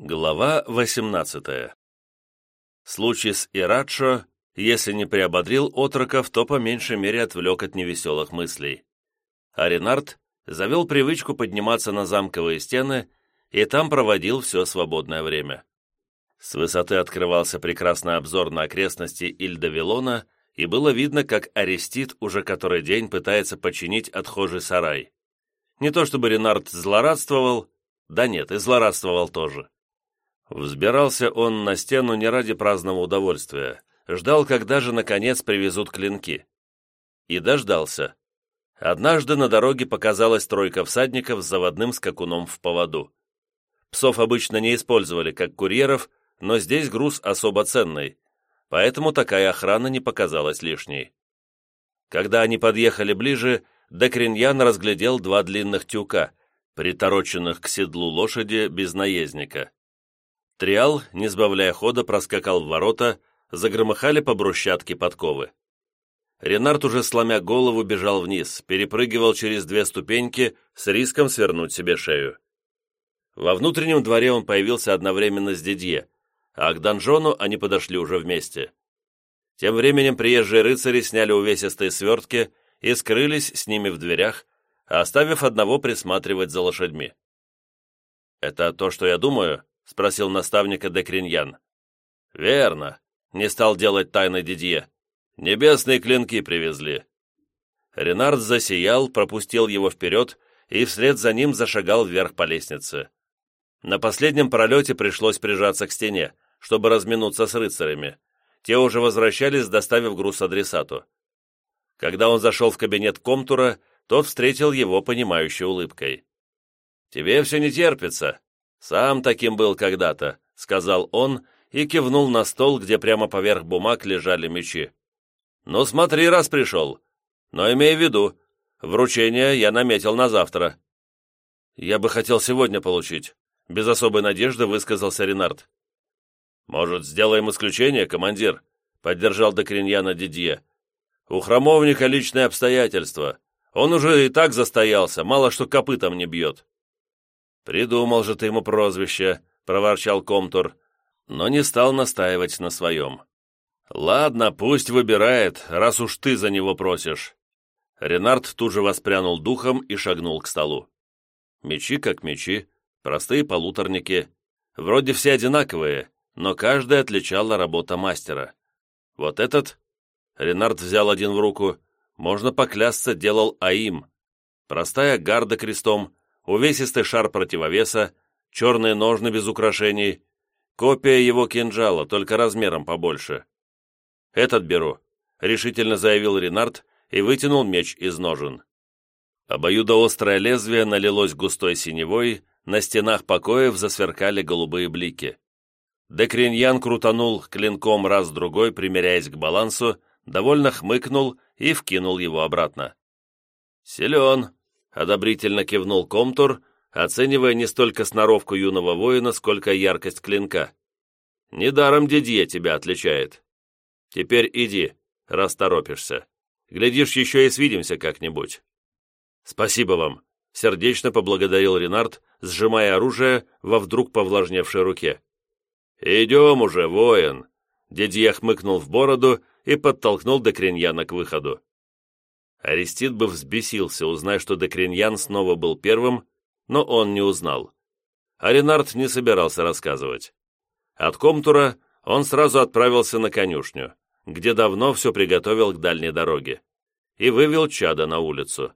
Глава 18 Случай с Ирадшо, если не приободрил отроков, то по меньшей мере отвлек от невеселых мыслей. А завел привычку подниматься на замковые стены и там проводил все свободное время. С высоты открывался прекрасный обзор на окрестности Ильда-Вилона, и было видно, как Арестит уже который день пытается починить отхожий сарай. Не то чтобы Ренард злорадствовал, да нет, и злорадствовал тоже. Взбирался он на стену не ради праздного удовольствия, ждал, когда же, наконец, привезут клинки. И дождался. Однажды на дороге показалась тройка всадников с заводным скакуном в поводу. Псов обычно не использовали как курьеров, но здесь груз особо ценный, поэтому такая охрана не показалась лишней. Когда они подъехали ближе, Декриньян разглядел два длинных тюка, притороченных к седлу лошади без наездника. Триал, не сбавляя хода, проскакал в ворота, загромыхали по брусчатке подковы. Ренард уже сломя голову бежал вниз, перепрыгивал через две ступеньки с риском свернуть себе шею. Во внутреннем дворе он появился одновременно с Дидье, а к донжону они подошли уже вместе. Тем временем приезжие рыцари сняли увесистые свертки и скрылись с ними в дверях, оставив одного присматривать за лошадьми. «Это то, что я думаю?» — спросил наставника Декриньян. «Верно», — не стал делать тайны Дидье. «Небесные клинки привезли». Ренард засиял, пропустил его вперед и вслед за ним зашагал вверх по лестнице. На последнем пролете пришлось прижаться к стене, чтобы разминуться с рыцарями. Те уже возвращались, доставив груз адресату. Когда он зашел в кабинет Комтура, тот встретил его понимающей улыбкой. «Тебе все не терпится», «Сам таким был когда-то», — сказал он и кивнул на стол, где прямо поверх бумаг лежали мечи. «Ну смотри, раз пришел. Но имей в виду, вручение я наметил на завтра». «Я бы хотел сегодня получить», — без особой надежды высказался Ренард. «Может, сделаем исключение, командир?» — поддержал Докриньяна Дидье. «У храмовника личные обстоятельства. Он уже и так застоялся, мало что копытом не бьет». «Придумал же ты ему прозвище», — проворчал Комтур, но не стал настаивать на своем. «Ладно, пусть выбирает, раз уж ты за него просишь». Ренард тут же воспрянул духом и шагнул к столу. Мечи как мечи, простые полуторники. Вроде все одинаковые, но каждая отличала работа мастера. Вот этот, Ренард взял один в руку, можно поклясться, делал Аим. Простая гарда крестом, увесистый шар противовеса, черные ножны без украшений, копия его кинжала, только размером побольше. «Этот беру», — решительно заявил Ренард и вытянул меч из ножен. Обоюдоострое лезвие налилось густой синевой, на стенах покоев засверкали голубые блики. Декриньян крутанул клинком раз-другой, примеряясь к балансу, довольно хмыкнул и вкинул его обратно. «Силен», одобрительно кивнул Комтур, оценивая не столько сноровку юного воина, сколько яркость клинка. «Недаром Дидье тебя отличает. Теперь иди, раз торопишься. Глядишь, еще и свидимся как-нибудь». «Спасибо вам», — сердечно поблагодарил Ренард, сжимая оружие во вдруг повлажневшей руке. «Идем уже, воин!» Дидье хмыкнул в бороду и подтолкнул Декриньяна к выходу. Арестит бы взбесился, узнав, что Декриньян снова был первым, но он не узнал. А не собирался рассказывать. От Комтура он сразу отправился на конюшню, где давно все приготовил к дальней дороге, и вывел чада на улицу.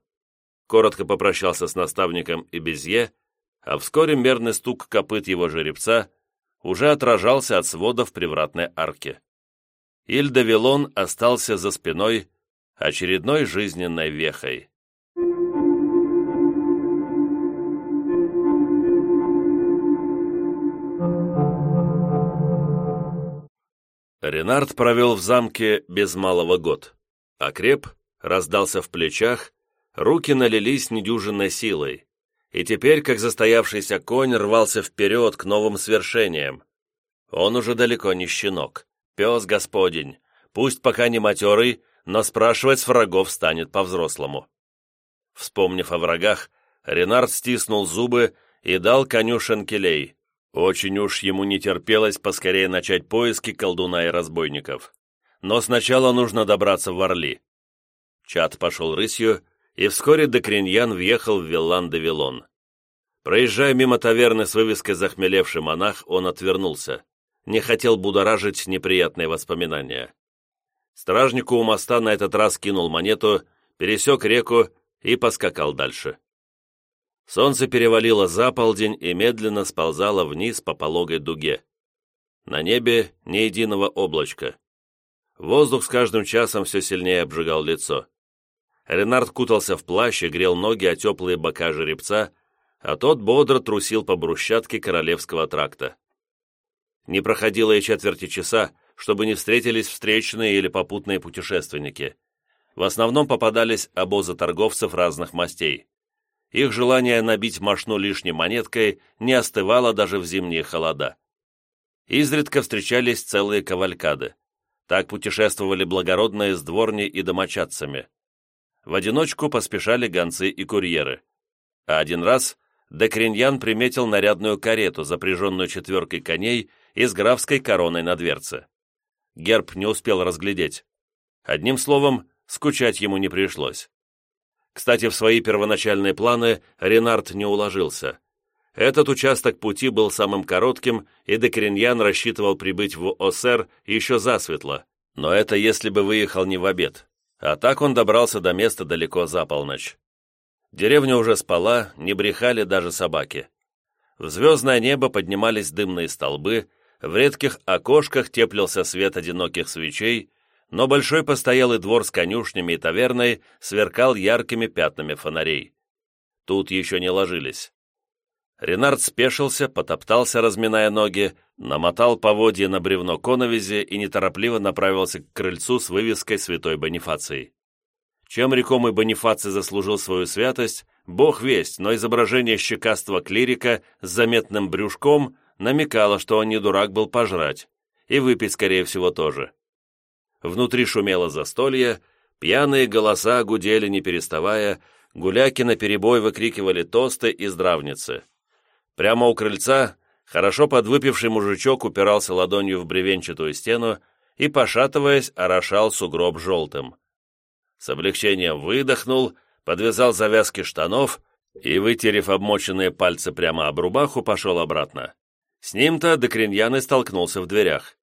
Коротко попрощался с наставником и Безье, а вскоре мерный стук копыт его жеребца уже отражался от сводов привратной арки. Ильда Вилон остался за спиной, очередной жизненной вехой. Ренард провел в замке без малого год. Окреп, раздался в плечах, руки налились недюжинной силой, и теперь, как застоявшийся конь, рвался вперед к новым свершениям. Он уже далеко не щенок, пес господень, пусть пока не матерый, но спрашивать с врагов станет по-взрослому. Вспомнив о врагах, Ренард стиснул зубы и дал коню шенкелей, Очень уж ему не терпелось поскорее начать поиски колдуна и разбойников. Но сначала нужно добраться в Орли. Чат пошел рысью, и вскоре Декриньян въехал в Виллан-де-Вилон. Проезжая мимо таверны с вывеской «Захмелевший монах», он отвернулся. Не хотел будоражить неприятные воспоминания. Стражнику у моста на этот раз кинул монету, пересек реку и поскакал дальше. Солнце перевалило за полдень и медленно сползало вниз по пологой дуге. На небе ни единого облачка. Воздух с каждым часом все сильнее обжигал лицо. Ренард кутался в плащ и грел ноги о теплые бока жеребца, а тот бодро трусил по брусчатке Королевского тракта. Не проходило и четверти часа, чтобы не встретились встречные или попутные путешественники. В основном попадались обозы торговцев разных мастей. Их желание набить мошну лишней монеткой не остывало даже в зимние холода. Изредка встречались целые кавалькады. Так путешествовали благородные с дворней и домочадцами. В одиночку поспешали гонцы и курьеры. А один раз Декриньян приметил нарядную карету, запряженную четверкой коней и с графской короной на дверце. Герб не успел разглядеть. Одним словом, скучать ему не пришлось. Кстати, в свои первоначальные планы Ренард не уложился. Этот участок пути был самым коротким, и Декриньян рассчитывал прибыть в ОСР еще засветло. Но это если бы выехал не в обед. А так он добрался до места далеко за полночь. Деревня уже спала, не брехали даже собаки. В звездное небо поднимались дымные столбы, в редких окошках теплился свет одиноких свечей, но большой постоялый двор с конюшнями и таверной сверкал яркими пятнами фонарей. Тут еще не ложились. Ренард спешился, потоптался, разминая ноги, намотал поводье на бревно коновизи и неторопливо направился к крыльцу с вывеской святой Бонифации. Чем рекомый Бонифаций заслужил свою святость, бог весть, но изображение щекастого клирика с заметным брюшком намекало, что он не дурак был пожрать, и выпить, скорее всего, тоже. Внутри шумело застолье, пьяные голоса гудели не переставая, гуляки наперебой выкрикивали тосты и здравницы. Прямо у крыльца хорошо подвыпивший мужичок упирался ладонью в бревенчатую стену и, пошатываясь, орошал сугроб желтым. С облегчением выдохнул, подвязал завязки штанов и, вытерев обмоченные пальцы прямо об рубаху, пошел обратно. С ним-то Декриньян и столкнулся в дверях.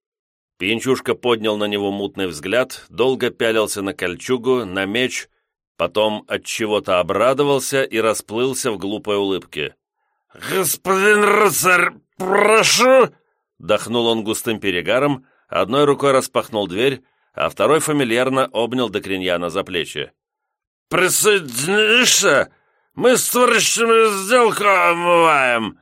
Пинчушка поднял на него мутный взгляд, долго пялился на кольчугу, на меч, потом от чего-то обрадовался и расплылся в глупой улыбке. «Господин рыцарь, прошу!» Дохнул он густым перегаром, одной рукой распахнул дверь, а второй фамильярно обнял Докриньяна за плечи. «Присоединишься? Мы с товарищами сделку омываем!»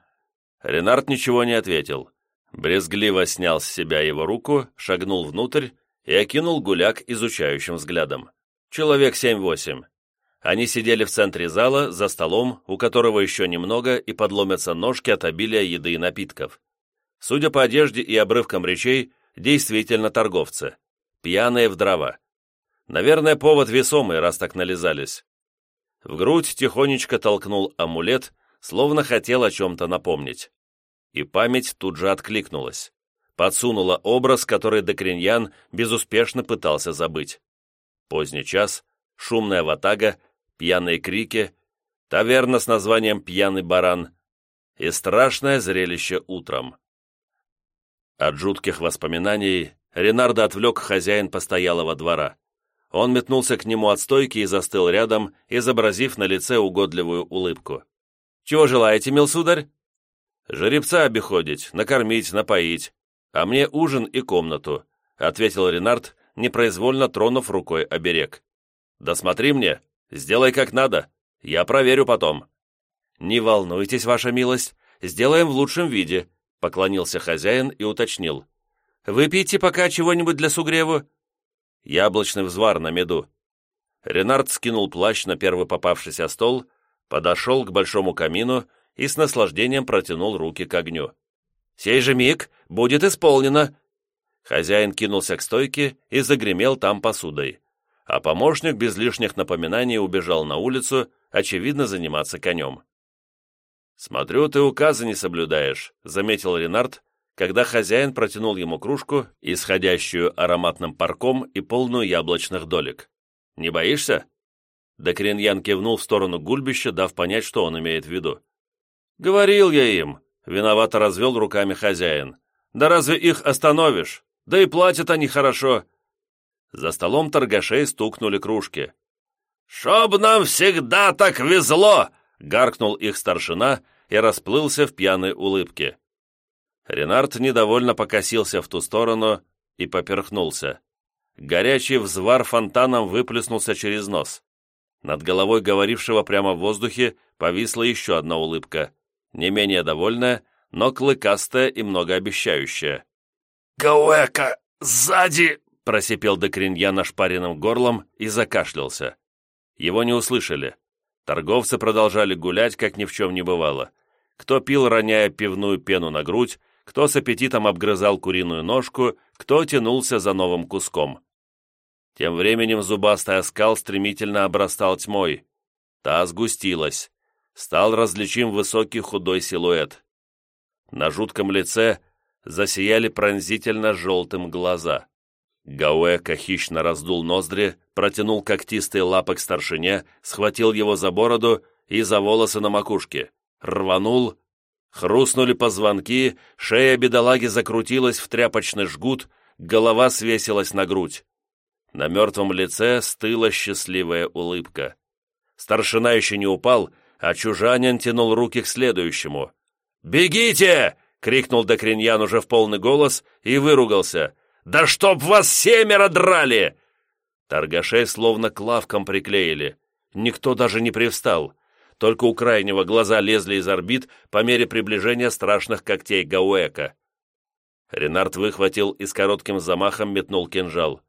Ренард ничего не ответил. Брезгливо снял с себя его руку, шагнул внутрь и окинул гуляк изучающим взглядом. Человек семь-восемь. Они сидели в центре зала, за столом, у которого еще немного, и подломятся ножки от обилия еды и напитков. Судя по одежде и обрывкам речей, действительно торговцы. Пьяные в дрова. Наверное, повод весомый, раз так нализались. В грудь тихонечко толкнул амулет, словно хотел о чем-то напомнить. И память тут же откликнулась. Подсунула образ, который Декриньян безуспешно пытался забыть. Поздний час, шумная ватага, пьяные крики, таверна с названием «Пьяный баран» и страшное зрелище утром. От жутких воспоминаний Ренардо отвлек хозяин постоялого двора. Он метнулся к нему от стойки и застыл рядом, изобразив на лице угодливую улыбку. «Чего желаете, мил сударь?» «Жеребца обиходить, накормить, напоить, а мне ужин и комнату», ответил Ренард, непроизвольно тронув рукой оберег. «Да смотри мне, сделай как надо, я проверю потом». «Не волнуйтесь, ваша милость, сделаем в лучшем виде», поклонился хозяин и уточнил. «Выпейте пока чего-нибудь для сугреву». «Яблочный взвар на меду». Ренард скинул плащ на первый попавшийся стол, подошел к большому камину и с наслаждением протянул руки к огню. «Сей же миг будет исполнено!» Хозяин кинулся к стойке и загремел там посудой а помощник без лишних напоминаний убежал на улицу, очевидно, заниматься конем. «Смотрю, ты указы не соблюдаешь», — заметил Ренард, когда хозяин протянул ему кружку, исходящую ароматным парком и полную яблочных долек. «Не боишься?» Докриньян кивнул в сторону гульбища, дав понять, что он имеет в виду. «Говорил я им», — виновато развел руками хозяин. «Да разве их остановишь? Да и платят они хорошо». За столом торгашей стукнули кружки. «Чтоб нам всегда так везло!» — гаркнул их старшина и расплылся в пьяной улыбке. Ренард недовольно покосился в ту сторону и поперхнулся. Горячий взвар фонтаном выплеснулся через нос. Над головой говорившего прямо в воздухе повисла еще одна улыбка, не менее довольная, но клыкастая и многообещающая. «Гауэка, сзади!» — просипел Декринья нашпаренным горлом и закашлялся. Его не услышали. Торговцы продолжали гулять, как ни в чем не бывало. Кто пил, роняя пивную пену на грудь, кто с аппетитом обгрызал куриную ножку, кто тянулся за новым куском. Тем временем зубастый оскал стремительно обрастал тьмой. Та сгустилась. Стал различим высокий худой силуэт. На жутком лице засияли пронзительно желтым глаза. Гауэка хищно раздул ноздри, протянул когтистые лапы к старшине, схватил его за бороду и за волосы на макушке, рванул, хрустнули позвонки, шея бедолаги закрутилась в тряпочный жгут, голова свесилась на грудь. На мертвом лице стыла счастливая улыбка. Старшина еще не упал, а чужанин тянул руки к следующему. «Бегите!» — крикнул Докриньян уже в полный голос и выругался — да чтоб вас семеро драли!» Торгашей словно клавком приклеили. Никто даже не привстал. Только у крайнего глаза лезли из орбит по мере приближения страшных когтей Гауэка. Ренард выхватил и с коротким замахом метнул кинжал.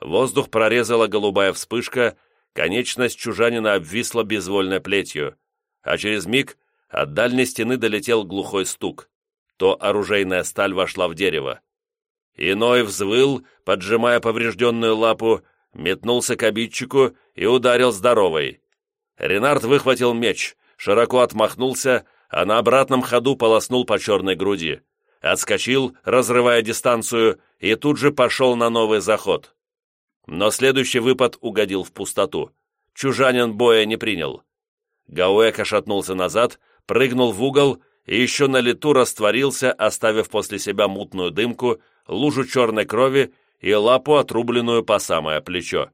Воздух прорезала голубая вспышка, конечность чужанина обвисла безвольной плетью, а через миг от дальней стены долетел глухой стук. То оружейная сталь вошла в дерево. Иной взвыл, поджимая поврежденную лапу, метнулся к обидчику и ударил здоровой. Ренард выхватил меч, широко отмахнулся, а на обратном ходу полоснул по черной груди. Отскочил, разрывая дистанцию, и тут же пошел на новый заход. Но следующий выпад угодил в пустоту. Чужанин боя не принял. Гауэк ошатнулся назад, прыгнул в угол и еще на лету растворился, оставив после себя мутную дымку, лужу черной крови и лапу, отрубленную по самое плечо.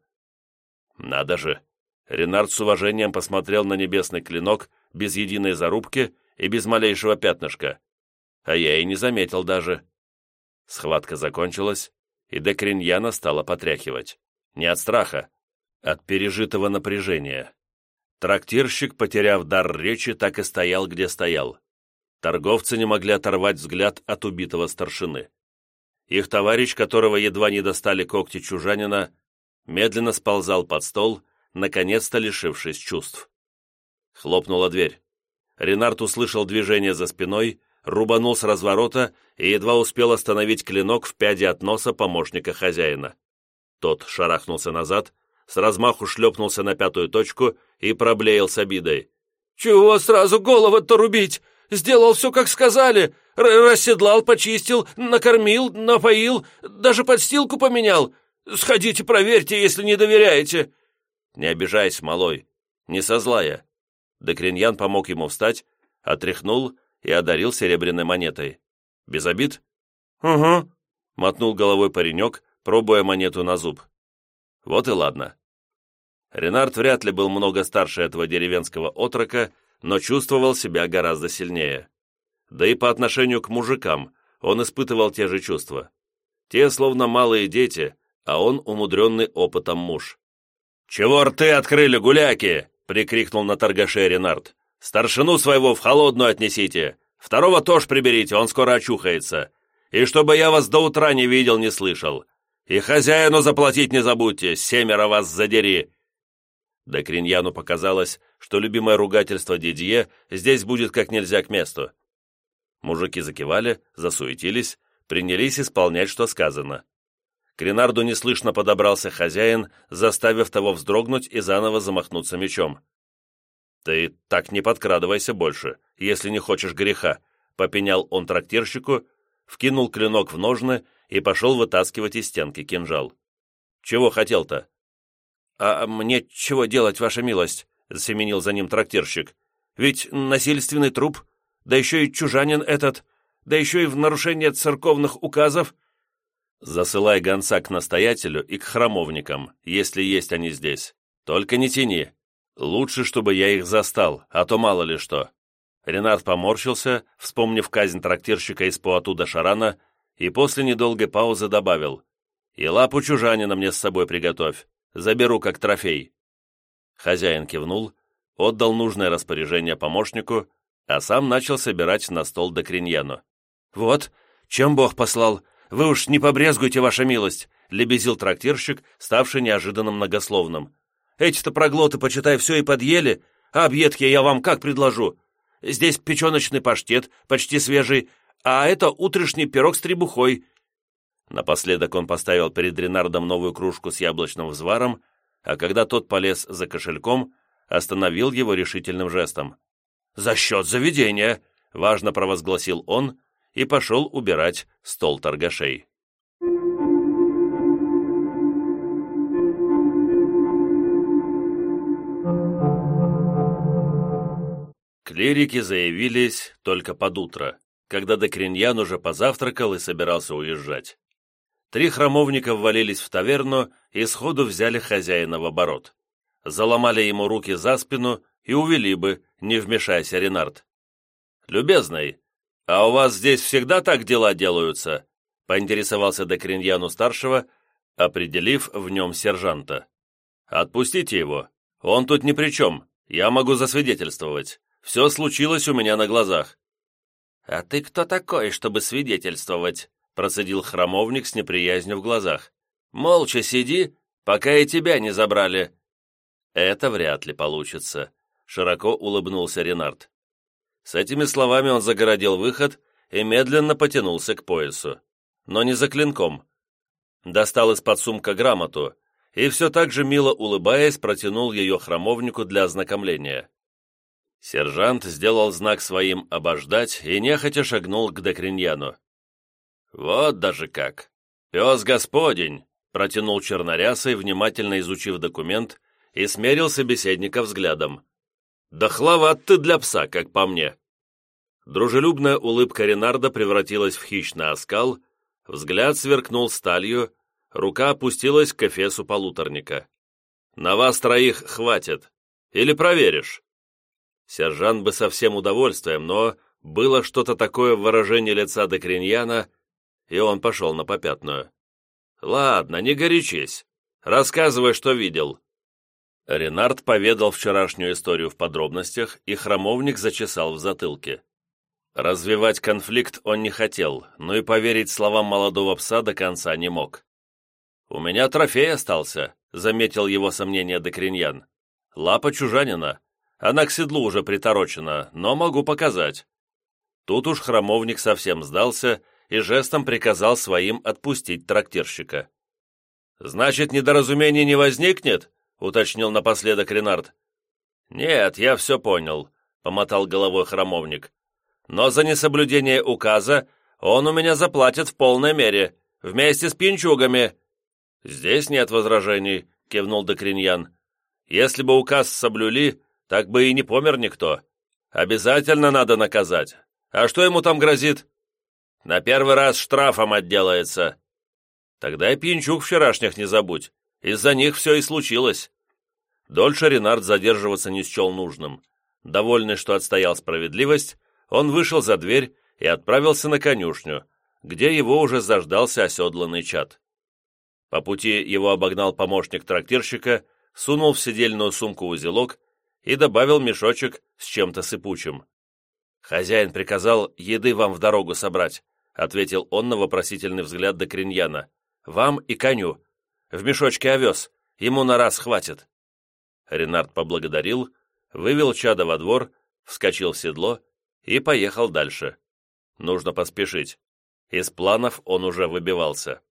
Надо же! Ренард с уважением посмотрел на небесный клинок без единой зарубки и без малейшего пятнышка. А я и не заметил даже. Схватка закончилась, и Декриньяна стала потряхивать. Не от страха, от пережитого напряжения. Трактирщик, потеряв дар речи, так и стоял, где стоял. Торговцы не могли оторвать взгляд от убитого старшины. Их товарищ, которого едва не достали когти чужанина, медленно сползал под стол, наконец-то лишившись чувств. Хлопнула дверь. Ренард услышал движение за спиной, рубанул с разворота и едва успел остановить клинок в пяди от носа помощника хозяина. Тот шарахнулся назад, с размаху шлепнулся на пятую точку и проблеял с обидой. «Чего сразу голову-то рубить? Сделал все, как сказали. Р расседлал, почистил, накормил, напоил, даже подстилку поменял. Сходите, проверьте, если не доверяете». «Не обижайся, малой. Не со злая». Декриньян помог ему встать, отряхнул и одарил серебряной монетой. «Без обид?» «Угу», — мотнул головой паренек, пробуя монету на зуб. «Вот и ладно». Ренард вряд ли был много старше этого деревенского отрока, но чувствовал себя гораздо сильнее. Да и по отношению к мужикам он испытывал те же чувства. Те словно малые дети, а он умудренный опытом муж. «Чего рты открыли, гуляки?» — прикрикнул на торгаше Ренард. «Старшину своего в холодную отнесите. Второго тоже приберите, он скоро очухается. И чтобы я вас до утра не видел, не слышал. И хозяину заплатить не забудьте, семеро вас задери. Да Криньяну показалось, что любимое ругательство Дидье здесь будет как нельзя к месту. Мужики закивали, засуетились, принялись исполнять, что сказано. К Ренарду неслышно подобрался хозяин, заставив того вздрогнуть и заново замахнуться мечом. «Ты так не подкрадывайся больше, если не хочешь греха», — попенял он трактирщику, вкинул клинок в ножны и пошел вытаскивать из стенки кинжал. «Чего хотел-то?» «А мне чего делать, ваша милость?» — засеменил за ним трактирщик. «Ведь насильственный труп, да еще и чужанин этот, да еще и в нарушение церковных указов». «Засылай гонца к настоятелю и к храмовникам, если есть они здесь. Только не тяни, Лучше, чтобы я их застал, а то мало ли что». Ренат поморщился, вспомнив казнь трактирщика из Пуату до Шарана, и после недолгой паузы добавил, «И лапу чужанина мне с собой приготовь, заберу как трофей». Хозяин кивнул, отдал нужное распоряжение помощнику, а сам начал собирать на стол докриньяну. «Вот, чем Бог послал, вы уж не побрезгуйте, ваша милость», лебезил трактирщик, ставший неожиданно многословным. Эти-то проглоты, почитай, все и подъели, а объедки я вам как предложу? Здесь печеночный паштет, почти свежий, а это утрешний пирог с требухой». Напоследок он поставил перед Ренардом новую кружку с яблочным взваром, а когда тот полез за кошельком, остановил его решительным жестом. «За счет заведения!» — важно провозгласил он и пошел убирать стол торгашей. Клирики заявились только под утро, когда Декриньян уже позавтракал и собирался уезжать. Три храмовника ввалились в таверну и сходу взяли хозяина в оборот. Заломали ему руки за спину и увели бы, не вмешайся, Ренард. «Любезный, а у вас здесь всегда так дела делаются?» поинтересовался Декриньяну-старшего, определив в нем сержанта. «Отпустите его. Он тут ни при чем. Я могу засвидетельствовать. Все случилось у меня на глазах». «А ты кто такой, чтобы свидетельствовать?» процедил храмовник с неприязнью в глазах. «Молча сиди, пока и тебя не забрали». «Это вряд ли получится», — широко улыбнулся Ренард. С этими словами он загородил выход и медленно потянулся к поясу. Но не за клинком. Достал из-под сумка грамоту и все так же мило улыбаясь протянул ее храмовнику для ознакомления. Сержант сделал знак своим обождать и нехотя шагнул к Декриньяну. «Вот даже как! Пес Господень!» протянул чернорясой, внимательно изучив документ, и смерил собеседника взглядом. «Дохловат ты для пса, как по мне!» Дружелюбная улыбка Ренарда превратилась в хищный оскал, взгляд сверкнул сталью, рука опустилась к эфесу полуторника. «На вас троих хватит. Или проверишь?» Сержант бы со всем удовольствием, но было что-то такое в выражении лица Декриньяна, и он пошел на попятную. «Ладно, не горячись. Рассказывай, что видел». Ренард поведал вчерашнюю историю в подробностях, и храмовник зачесал в затылке. Развивать конфликт он не хотел, но и поверить словам молодого пса до конца не мог. «У меня трофей остался», — заметил его сомнение Декриньян. «Лапа чужанина. Она к седлу уже приторочена, но могу показать». Тут уж храмовник совсем сдался и жестом приказал своим отпустить трактирщика. «Значит, недоразумений не возникнет?» — уточнил напоследок Ренард. «Нет, я все понял», — помотал головой храмовник. «Но за несоблюдение указа он у меня заплатит в полной мере, вместе с пинчугами». «Здесь нет возражений», — кивнул Докриньян. «Если бы указ соблюли, так бы и не помер никто. Обязательно надо наказать. А что ему там грозит? На первый раз штрафом отделается. Тогда и пьянчук вчерашних не забудь. Из-за них все и случилось. Дольше Ренард задерживаться не счел нужным. Довольный, что отстоял справедливость, он вышел за дверь и отправился на конюшню, где его уже заждался оседланный чад. По пути его обогнал помощник трактирщика, сунул в седельную сумку узелок и добавил мешочек с чем-то сыпучим. «Хозяин приказал еды вам в дорогу собрать», ответил он на вопросительный взгляд до Криньяна. «Вам и коню. В мешочке овес. Ему на раз хватит». Ренард поблагодарил, вывел чада во двор, вскочил в седло и поехал дальше. Нужно поспешить. Из планов он уже выбивался.